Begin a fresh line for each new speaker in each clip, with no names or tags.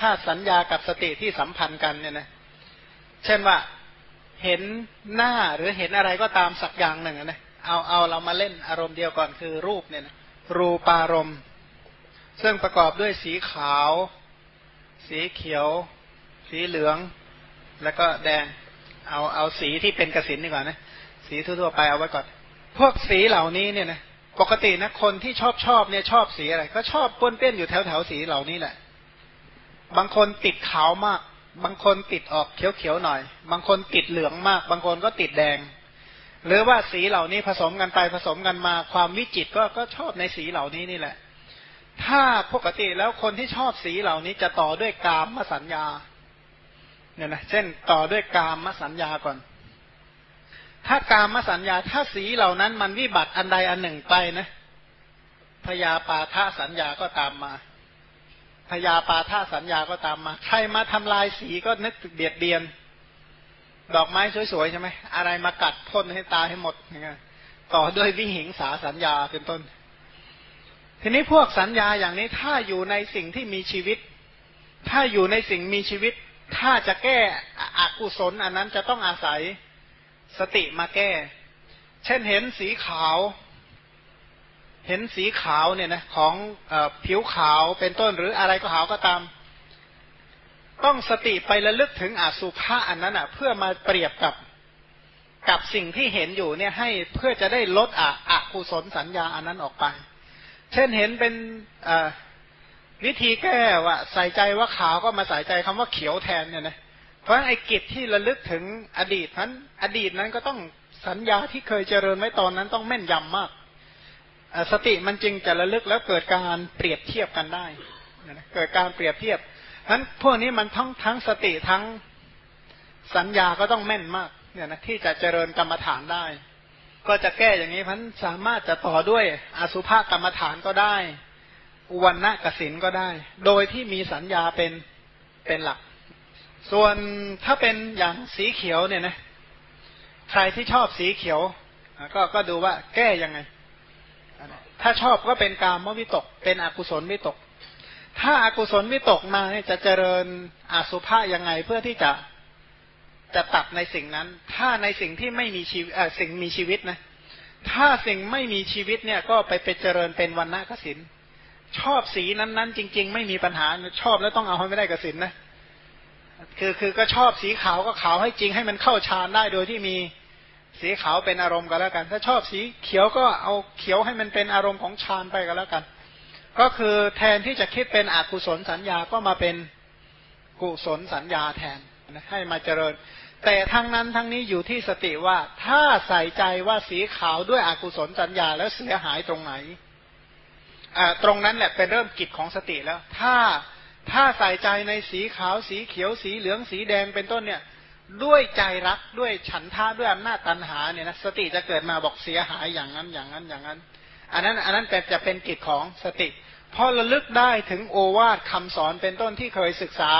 ถ้าสัญญากับสติที่สัมพันธ์กันเนี่ยนะ เช่นว่าเห็นหน้าหรือเห็นอะไรก็ตามสักอย่างหนึ่งนะเอาเอาเรามาเล่นอารมณ์เดียวก่อนคือรูปเนี่ยนะรูปารมณ์ ซึ่งประกอบด้วยสีขาว สีเขียว สีเหลือง แล้วก็แดง เอาเอาสีที่เป็นกสินดีกว่านะสีทั่วๆไปเอาไว้ก่อน พวกสีเหล่านี้เนี่ยนะปกตินะคนที่ชอบชอบเนี่ยชอบสีอะไร ก็ชอบป้วนเปี้ยนอยู่แถวแถวสีเหล่านี้แหละ บางคนติดขาวมาก บางคนติดออกเขียวๆหน่อย บางคนติดเหลืองมาก บางคนก็ติดแดง หรือว่าสีเหล่านี้ผสมกันไปผสมกันมาความวิจิตก็ก็ชอบในสีเหล่านี้นี่แหละ ถ้าปกติแล้วคนที่ชอบสีเหล่านี้จะต่อด้วยกามสัญญาเนี่ยนะเช่นต่อด้วยกามสัญญาก่อน ถ้ากามสัญญาถ้าสีเหล่านั้นมันวิบัติอันใดอันหนึ่งไปนะพยาปาทะสัญญาก็ตามมา พยาปาทาสัญญาก็ตามมา ใครมาทำลายสีก็นึกเบียดเบียน ดอกไม้สวยๆใช่ไหมอะไรมากัดพ่นให้ตาให้หมดเงี้ยต่อด้วยวิหิงสาสัญญาเป็นต้น ทีนี้พวกสัญญาอย่างนี้ถ้าอยู่ในสิ่งที่มีชีวิต ถ้าอยู่ในสิ่งมีชีวิต ถ้าจะแก้อกุศลอันนั้นจะต้องอาศัยสติมาแก้ เช่นเห็นสีขาว เห็นสีขาวเนี่ยนะของอผิวขาวเป็นต้นหรืออะไรก็ขาวก็ตาม ต้องสติไประลึกถึงอาสุภะอันนั้นอะ เพื่อมาเปรียบกับกับสิ่งที่เห็นอยู่เนี่ยให้เพื่อจะได้ลดอะอกุศลสัญญาอันนั้นออกไป เช่นเห็นเป็นวิธีแก้ว่าใส่ใจว่าขาวก็มาใส่ใจคำว่าเขียวแทนเนี่ยนะเพราะไอ้กิจที่ระลึกถึงอดีตนั้น อดีตนั้นก็ต้องสัญญาที่เคยเจริญไว้ตอนนั้นต้องแม่นยำมาก สติมันจึงจะระลึกแล้วเกิดการเปรียบเทียบกันได้เกิดการเปรียบเทียบนั้นพวกนี้มันทั้งทั้งสติทั้งสัญญาก็ต้องแม่นมากเนี่ยนะที่จะเจริญกรรมฐานได้ ก็จะแก้อย่างนี้พันสามารถจะต่อด้วยอสุภกรรมฐานก็ได้อุวันณะกสินก็ได้ โดยที่มีสัญญาเป็นเป็นหลัก ส่วนถ้าเป็นอย่างสีเขียวเนี่ยนะใครที่ชอบสีเขียว ก็ก็ดูว่าแก้ยังไง ถ้าชอบก็เป็นกามวิตก เป็นอกุศลวิตก ถ้าอากุศลวิตกมาเนี่ยจะเจริญอาสุภะยังไงเพื่อที่จะจะตัดในสิ่งนั้น ถ้าในสิ่งที่ไม่มีชีวิตสิ่งมีชีวิตนะ ถ้าสิ่งไม่มีชีวิตเนี่ยก็ไปเป็นเจริญเป็นวันณะกสิน ชอบสีนั้น ๆ จริง ๆ ไม่มีปัญหา ชอบแล้วต้องเอาให้ไม่ได้กสินนะ คือคือก็ชอบสีขาวก็ขาวให้จริงให้มันเข้าฌานได้โดยที่มี สีขาวเป็นอารมณ์ก็แล้วกัน ถ้าชอบสีเขียวก็เอาเขียวให้มันเป็นอารมณ์ของฌานไปก็แล้วกัน ก็คือแทนที่จะคิดเป็นอกุศลสัญญาก็มาเป็นกุศลสัญญาแทนให้มาเจริญ แต่ทั้งนั้นทั้งนี้อยู่ที่สติว่าถ้าใส่ใจว่าสีขาวด้วยอกุศลสัญญาแล้วเสียหายตรงไหนตรงนั้นแหละเป็นเริ่มกิจของสติแล้ว ถ้าถ้าใส่ใจในสีขาวสีเขียวสีเหลืองสีแดงเป็นต้นเนี่ย ด้วยใจรักด้วยฉันท่าด้วยอำนาจตันหาเนี่ยนะสติจะเกิดมาบอกเสียหายอย่างนั้นอย่างนั้นอย่างนั้น อันนั้นอันนั้นแต่จะเป็นกิจของสติพอระลึกได้ถึงโอวาทคำสอนเป็นต้นที่เคยศึกษา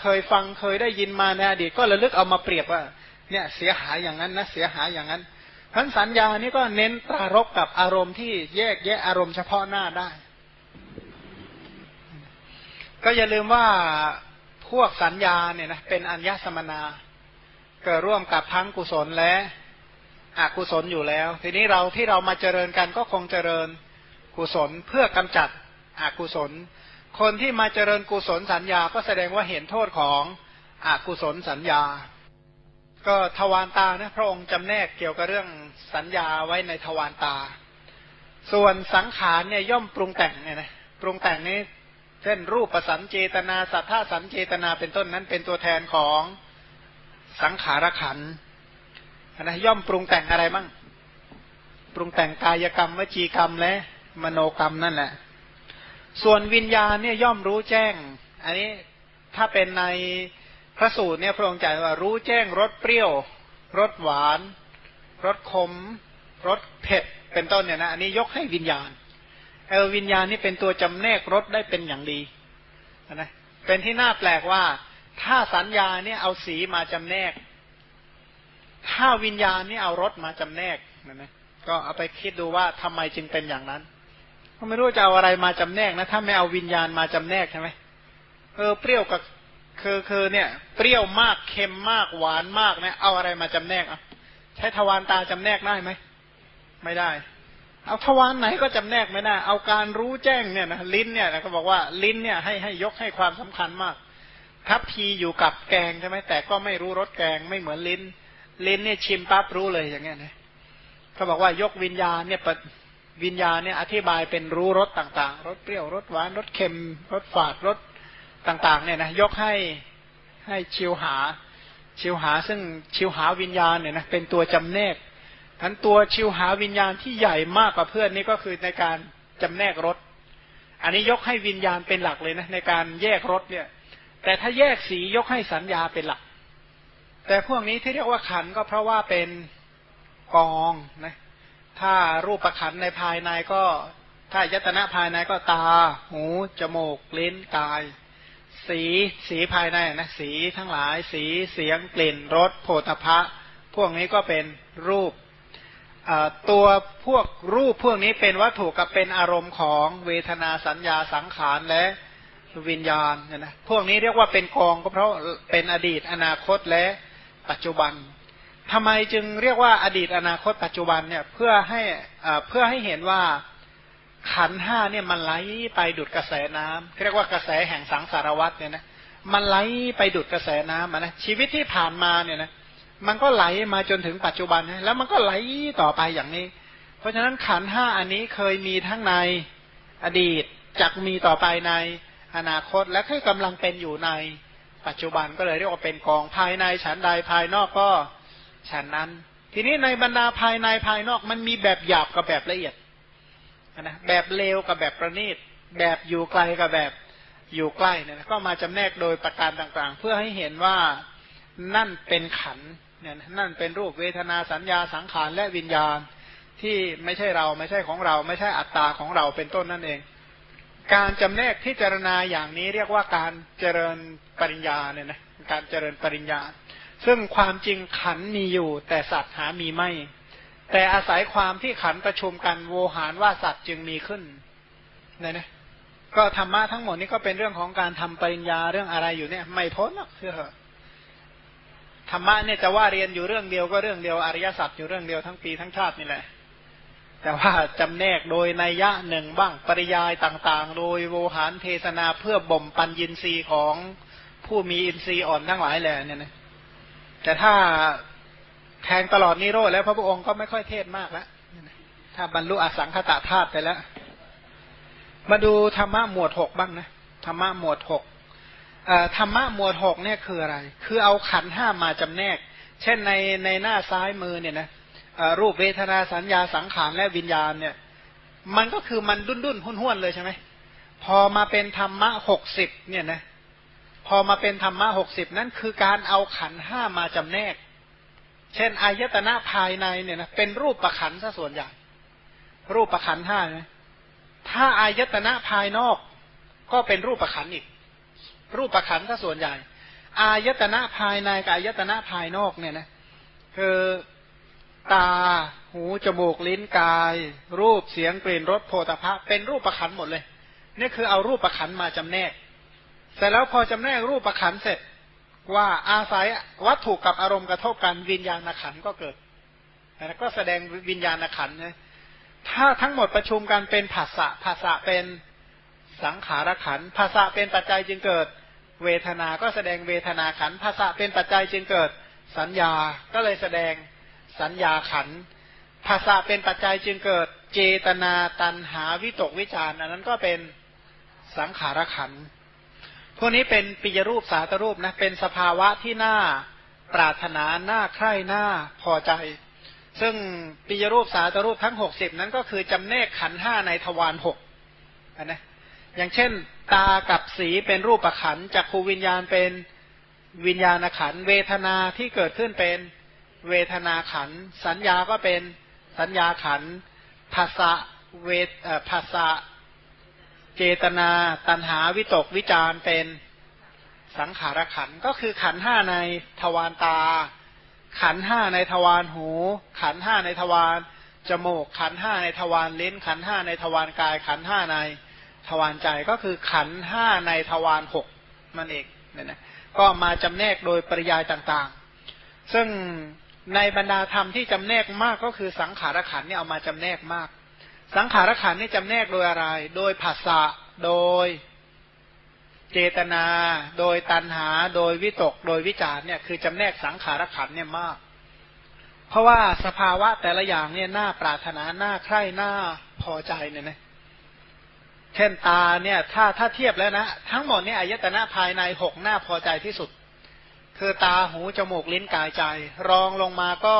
เคยฟังเคยได้ยินมาในอดีตก็ระลึกเอามาเปรียบว่า เนี่ยเสียหายอย่างนั้นนะเสียหายอย่างนั้นพันสัญญานี้ก็เน้นตรารกกับอารมณ์ที่แยกแยะอารมณ์เฉพาะหน้าได้ ก็อย่าลืมว่าพวกสัญญาเนี่ยนะเป็นอัญญสมนา เกิดร่วมกับทั้งกุศลและอกุศลอยู่แล้ว ทีนี้เราที่เรามาเจริญกันก็คงเจริญกุศลเพื่อกำจัดอกุศล คนที่มาเจริญกุศลสัญญาก็แสดงว่าเห็นโทษของอกุศลสัญญา ก็ทวารตานะพระองค์จำแนกเกี่ยวกับเรื่องสัญญาไว้ในทวารตา ส่วนสังขารเนี่ยย่อมปรุงแต่งเนี่ยนะปรุงแต่งนี้เช่นรูปประสันเจตนาสัทธาสันเจตนาเป็นต้นนั้นเป็นตัวแทนของ สังขารขันนะย่อมปรุงแต่งอะไรบ้างปรุงแต่งกายกรรมวจีกรรมและมโนกรรมนั่นแหละ ส่วนวิญญาณเนี่ยย่อมรู้แจ้ง อันนี้ถ้าเป็นในพระสูตรเนี่ยพระองค์ใจว่ารู้แจ้งรสเปรี้ยวรสหวานรสขมรสเผ็ดเป็นต้นเนี่ยนะอันนี้ยกให้วิญญาณเออวิญญาณนี่เป็นตัวจำแนกรสได้เป็นอย่างดีนะเป็นที่น่าแปลกว่า ถ้าสัญญาเนี่ยเอาสีมาจำแนก ถ้าวิญญาณนี่เอารสมาจำแนกนะนะก็เอาไปคิดดูว่าทำไมจึงเป็นอย่างนั้นก็ไม่รู้จะเอาอะไรมาจำแนกนะ ถ้าไม่เอาวิญญาณมาจำแนกใช่ไหมเออเปรี้ยวกับคือคือเนี่ย เปรี้ยวมากเค็มมากหวานมากเนี่ยเอาอะไรมาจำแนกอะใช้ทวารตาจำแนกได้ไหมไม่ได้ เอาทวารไหนก็จำแนกไม่ได้เอาการรู้แจ้งเนี่ยนะลิ้นเนี่ยนะเขาบอกว่าลิ้นเนี่ยให้ให้ยกให้ความสำคัญมาก ทัพพีอยู่กับแกงใช่ไหมแต่ก็ไม่รู้รสแกงไม่เหมือนลิ้น ลิ้นเนี่ยชิมปั๊บรู้เลยอย่างเงี้ยนะเขาบอกว่ายกวิญญาณเนี่ยวิญญาณเนี่ยอธิบายเป็นรู้รสต่างๆรสเปรี้ยวรสหวานรสเค็มรสฝาดรสต่างๆ เนี่ยนะยกให้ให้ชิวหา ชิวหาซึ่งชิวหาวิญญาณเนี่ยนะเป็นตัวจำแนกทั้นตัวชิวหาวิญญาณที่ใหญ่มากกว่าเพื่อนนี่ก็คือในการจำแนกรสอันนี้ยกให้วิญญาณเป็นหลักเลยนะในการแยกรสเนี่ย แต่ถ้าแยกสียกให้สัญญาเป็นหลัก แต่พวกนี้ที่เรียกว่าขันก็เพราะว่าเป็นกองนะ ถ้ารูปประขันในภายในก็ ถ้ายตนะภายในก็ตา หู จมูกลิ้นกาย สีสีภายในนะสีทั้งหลาย สีเสียงกลิ่นรสโผฏฐะพวกนี้ก็เป็นรูปตัวพวกรูปพวกนี้เป็นวัตถุกับเป็นอารมณ์ของเวทนาสัญญาสังขารและ วิญญาณนะพวกนี้เรียกว่าเป็นกองก็เพราะเป็นอดีตอนาคตและปัจจุบันทำไมจึงเรียกว่าอดีตอนาคตปัจจุบันเนี่ยเพื่อให้เพื่อให้เห็นว่าขันห้าเนี่ยมันไหลไปดุดกระแสน้ำเรียกว่ากระแสแห่งสังสารวัตเนี่ยนะมันไหลไปดุดกระแสน้ำนะชีวิตที่ผ่านมาเนี่ยนะมันก็ไหลมาจนถึงปัจจุบันแล้วมันก็ไหลต่อไปอย่างนี้ เพราะฉะนั้นขันห้าอันนี้เคยมีทั้งในอดีตจักมีต่อไปใน อนาคตและคือกำลังเป็นอยู่ในปัจจุบันก็เลยเรียกว่าเป็นกองภายในฉันใดภายนอกก็ฉันนั้น ทีนี้ในบรรดาภายในภายนอกมันมีแบบหยาบกับแบบละเอียดนะแบบเลวกับแบบประณีต แบบอยู่ไกลกับแบบอยู่ใกล้เนี่ยก็มาจำแนกโดยประการต่างๆ เพื่อให้เห็นว่านั่นเป็นขันเนี่ยนั่นเป็นรูปเวทนาสัญญาสังขารและวิญญาณที่ไม่ใช่เราไม่ใช่ของเรา ไม่ใช่อัตตาของเราเป็นต้นนั่นเอง การจำแนกพิจารณาอย่างนี้เรียกว่าการเจริญปริญญาเนี่ยนะการเจริญปริญญา ซึ่งความจริงขันมีอยู่ แต่สัตว์หามีไม่ แต่อาศัยความที่ขันประชุมกันโวหารว่าสัตว์จึงมีขึ้นเนี่ยนะก็ธรรมะทั้งหมดนี้ก็เป็นเรื่องของการทำปริญญาเรื่องอะไรอยู่เนี่ย ไม่พ้นหรอกเชื่อธรรมะเนี่ยจะว่าเรียนอยู่เรื่องเดียวก็เรื่องเดียวอริยสัจอยู่เรื่องเดียวทั้งปีทั้งชาตินี่แหละ แต่ว่าจำแนกโดยนัยยะหนึ่งบ้างปริยายต่างๆ โดยโวหารเทศนาเพื่อบ่มปัญญินทรีย์ของผู้มีอินทรีย์อ่อนทั้งหลายแหละเนี่ยนะแต่ถ้าแทงตลอดนิโรธแล้วพระพุทธองค์ก็ไม่ค่อยเทศมากแล้วถ้าบรรลุอสังขตาธาตุไปแล้ว มาดูธรรมะหมวดหกบ้างนะธรรมะหมวดหกธรรมะหมวดหกเนี่ยคืออะไร คือเอาขันห้ามาจำแนก เช่นในในหน้าซ้ายมือเนี่ยนะ รูปเวทนาสัญญาสังขารและวิญญาณเนี่ย มันก็คือมันดุนดุนห้วนเลยใช่ไหมพอมาเป็นธรรมะหกสิบเนี่ยนะพอมาเป็นธรรมะหกสิบนั่นคือการเอาขันห้ามาจำแนก เช่นอายตนะภายในเนี่ยนะเป็นรูปประขันซะส่วนใหญ่รูปประขันห้าไหมถ้าอายตนะภายนอกก็เป็นรูปประขันอีก รูปประขันซะส่วนใหญ่ อายตนะภายในกับอายตนะภายนอกเนี่ยนะคือ ตา หู จมูก ลิ้น กาย รูป เสียง กลิ่น รส โผฏฐะเป็นรูปประขันหมดเลย นี่คือเอารูปประขันมาจำแนก เสร็จแล้วพอจำแนกรูปประขันเสร็จว่าอาศัยวัตถุกับอารมณ์กระทบกันวิญญาณขันก็เกิดแล้วก็แสดงวิญญาณขันนะถ้าทั้งหมดประชุมกันเป็นภาษะภาษะเป็นสังขารขันภาษะเป็นปัจจัยจึงเกิด เวทนา ก็แสดงเวทนาขันภาษะเป็นปัจจัยจึงเกิดสัญญา ก็เลยแสดง สัญญาขันภาษะเป็นปัจจัยจึงเกิดเจตนาตันหาวิตกวิจารอันนั้นก็เป็นสังขารขันพวกนี้เป็นปิยรูปสาตรูปนะเป็นสภาวะที่น่าปรารถนาน่าใคร่น่าพอใจ ซึ่งปิยรูปสาตรูปทั้งหกสิบนั้นก็คือจำแนกขันห้าในทวารหกนะอย่างเช่น ตากับสีเป็นรูปขันจักขูวิญญาณเป็นวิญญาณขันเวทนาที่เกิดขึ้นเป็น เวทนาขัน สัญญาก็เป็นสัญญาขันภาษาเวทภาษาเจตนา ตัณหาวิตกวิจารเป็นสังขารขันก็คือขันห้าในทวารตา ขันห้าในทวารหู ขันห้าในทวารจมูก ขันห้าในทวารลิ้น ขันห้าในทวารกาย ขันห้าในทวารใจก็คือขันห้าในทวารหกมันเองเนี่ยนะก็มาจำแนกโดยปริยายต่างๆ ซึ่ง ในบรรดาธรรมที่จำแนกมากก็คือสังขารขันนี่เอามาจำแนกมาก สังขารขันนี่จำแนกโดยอะไร โดยภาษะโดยเจตนา โดยตัณหา โดยวิตก โดยวิจารเนี่ยคือจำแนกสังขารขันเนี่ยมาก เพราะว่าสภาวะแต่ละอย่างเนี่ยน่าปรารถนาน่าใคร่น่าพอใจเนี่ยนะเช่นตาเนี่ย ถ้าถ้าเทียบแล้วนะ ทั้งหมดเนี่ยอายตนะภายในหกหน้าพอใจที่สุด คือตาหูจมูกลิ้นกายใจ รองลงมาก็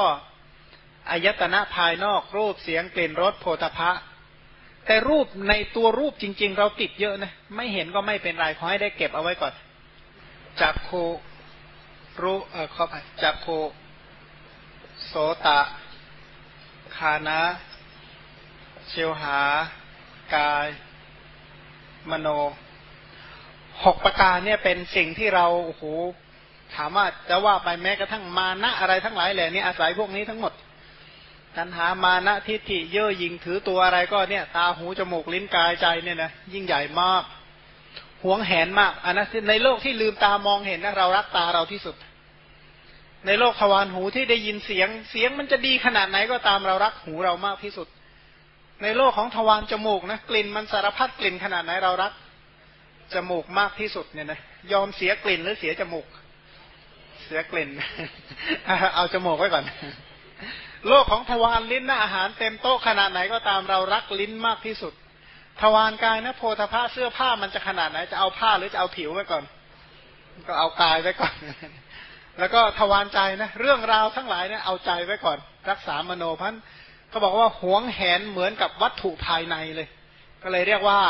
อายตนะภายนอกรูปเสียงกลิ่นรสโผฏฐะแต่รูปในตัวรูปจริง ๆ เราติดเยอะนะไม่เห็นก็ไม่เป็นไรขอให้ได้เก็บเอาไว้ก่อน จับโครู้เออเข้าไปจับโคโสตะคานะเชียวหา กาย มโนหกประการเนี่ยเป็นสิ่งที่เราโอ้โห ถามว่าจะว่าไปแม้กระทั่งมานะอะไรทั้งหลายแหล่นี้อาศัยพวกนี้ทั้งหมดตัณหามานะทิฏฐิเย่อหยิ่งถือตัวอะไรก็เนี่ย ตาหูจมูกลิ้นกายใจเนี่ยนะยิ่งใหญ่มากหวงแหนมากอันนั้นในโลกที่ลืมตามองเห็นนะเรารักตาเราที่สุด ในโลกทวารหูที่ได้ยินเสียงเสียงมันจะดีขนาดไหนก็ตามเรารักหูเรามากที่สุด ในโลกของทวารจมูกนะกลิ่นมันสารพัดกลิ่นขนาดไหนเรารักจมูกมากที่สุดเนี่ยนะยอมเสียกลิ่นหรือเสียจมูก เสียกลิ่น เอาจมูกไว้ก่อน โลกของทวารลิ้นนะอาหารเต็มโต๊ะขนาดไหนก็ตามเรารักลิ้นมากที่สุด ทวารกายนะโพธาภาเสื้อผ้ามันจะขนาดไหน จะเอาผ้าหรือจะเอาผิวไว้ก่อน ก็เอากายไว้ก่อน แล้วก็ทวารใจนะเรื่องราวทั้งหลายเนี่ยเอาใจไว้ก่อน รักษามโนพันเขาบอกว่าหวงแหนเหมือนกับวัตถุภายในเลย ก็เลยเรียกว่า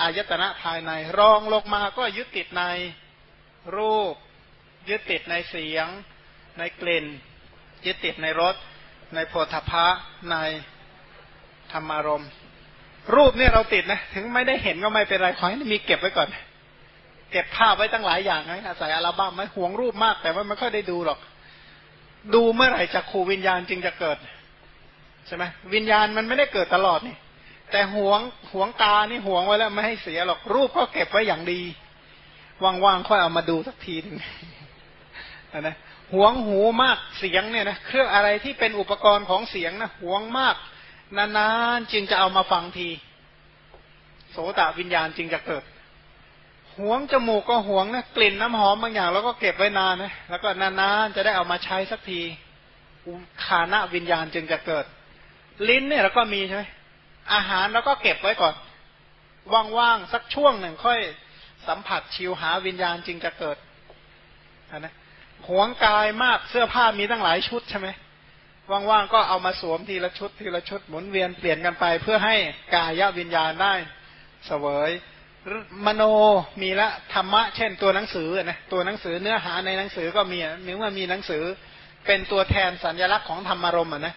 อายตนะภายใน รองลงมาก็ยึดติดในรูป ยึดติดในเสียง ในกลิ่น ยึดติดในรส ในโพธพะในธรรมารมรูปเนี่ยเราติดนะ ถึงไม่ได้เห็นก็ไม่เป็นไรขอให้มีเก็บไว้ก่อน เก็บภาพไว้ตั้งหลายอย่างนะอาศัยอัลบั้มไม่ห่วงรูปมาก แต่ว่าไม่ค่อยได้ดูหรอก ดูเมื่อไหร่จะคูวิญญาณจึงจะเกิดใช่ไหมวิญญาณมันไม่ได้เกิดตลอดนี่แต่ห่วงห่วงตานี่ห่วงไว้แล้วไม่ให้เสียหรอกรูปก็เก็บไว้อย่างดีว่างๆค่อยเอามาดูสักทีหนึ่ง นะหวงหูมากเสียงเนี่ยนะเครื่องอะไรที่เป็นอุปกรณ์ของเสียงนะหวงมาก นานๆจึงจะเอามาฟังที โสตวิญญาณจึงจะเกิดหวงจมูกก็หวงนะกลิ่นน้ำหอมบางอย่างเราก็เก็บไว้นานนะแล้วก็นานๆจะได้เอามาใช้สักทีคานะวิญญาณจึงจะเกิด ลิ้นเนี่ยเราก็มีใช่ไหมอาหารเราก็เก็บไว้ก่อน ว่างๆสักช่วงหนึ่งค่อยสัมผัสชิวหาวิญญาณจึงจะเกิดนะ หวงกายมากเสื้อผ้ามีตั้งหลายชุดใช่ไหมว่างๆก็เอามาสวมทีละชุดทีละชุดหมุนเวียนเปลี่ยนกันไป เพื่อให้กายวิญญาณได้เสวยมโนมีละธรรมะ เช่นตัวหนังสือนะตัวหนังสือเนื้อหาในหนังสือก็มีนึกว่ามีหนังสือเป็นตัวแทนสัญลักษณ์ของธรรมารมณ์อะนะ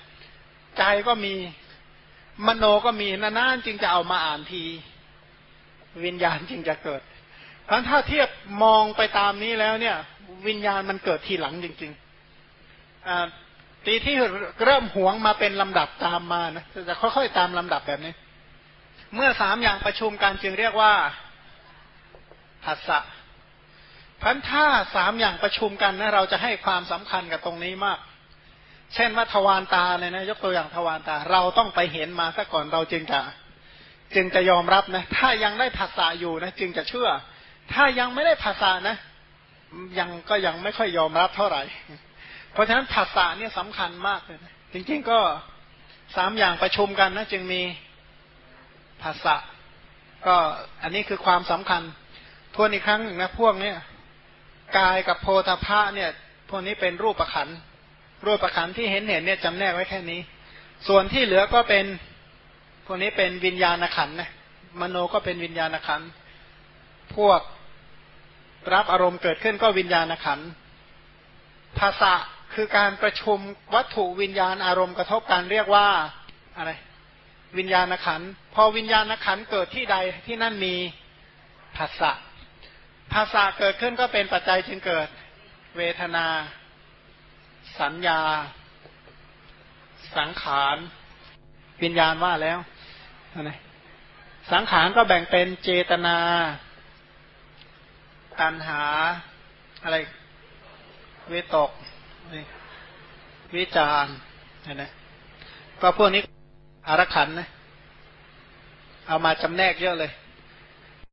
ใจก็มีมโนก็มีนานๆจึงจะเอามาอ่านที วิญญาณจึงจะเกิด พราะถ้าเทียบมองไปตามนี้แล้วเนี่ย วิญญาณมันเกิดทีหลังจริงๆอตีที่เริ่มหวงมาเป็นลำดับตามมานะจะค่อยๆตามลำดับแบบนี้ เมื่อสามอย่างประชุมกันจึงเรียกว่าหัสสะพันถ้าสามอย่างประชุมกันนะเราจะให้ความสำคัญกับตรงนี้มาก เช่นว่าทวารตาเนี่ยนะยกตัวอย่างทวารตา เราต้องไปเห็นมาซะก่อนเราจึงจะ จึงจะยอมรับนะ ถ้ายังได้ภาษาอยู่นะ จึงจะเชื่อ ถ้ายังไม่ได้ภาษานะ ยังก็ยังไม่ค่อยยอมรับเท่าไหร่ เพราะฉะนั้นภาษาเนี่ยสำคัญมากเลยจริง ๆ ก็สามอย่างประชุมกันนะจึงมีภาษาก็อันนี้คือความสำคัญทวนอีกครั้งนะพวกเนี้ยกายกับโพธาภะเนี่ย พวกนี้เป็นรูปประคันรูปประคันที่เห็นเห็นเนี่ยจำแนกไว้แค่นี้ ส่วนที่เหลือก็เป็นพวกนี้เป็นวิญญาณขันนะมโนก็เป็นวิญญาณขันพวก รับอารมณ์เกิดขึ้นก็วิญญาณขันภาษะคือการประชุมวัตถุวิญญาณอารมณ์กระทบกันเรียกว่าอะไร วิญญาณขันพอวิญญาณขันเกิดที่ใดที่นั่นมีภาษะภาษาเกิดขึ้นก็เป็นปัจจัยจึงเกิด เวทนา สัญญา สังขารวิญญาณว่าแล้วนะสังขารก็แบ่งเป็นเจตนา ตันหาอะไรวิตกวิจารเห็นไหมก็พวกนี้อารขันนะ เอามาจำแนกเยอะเลย